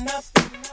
enough.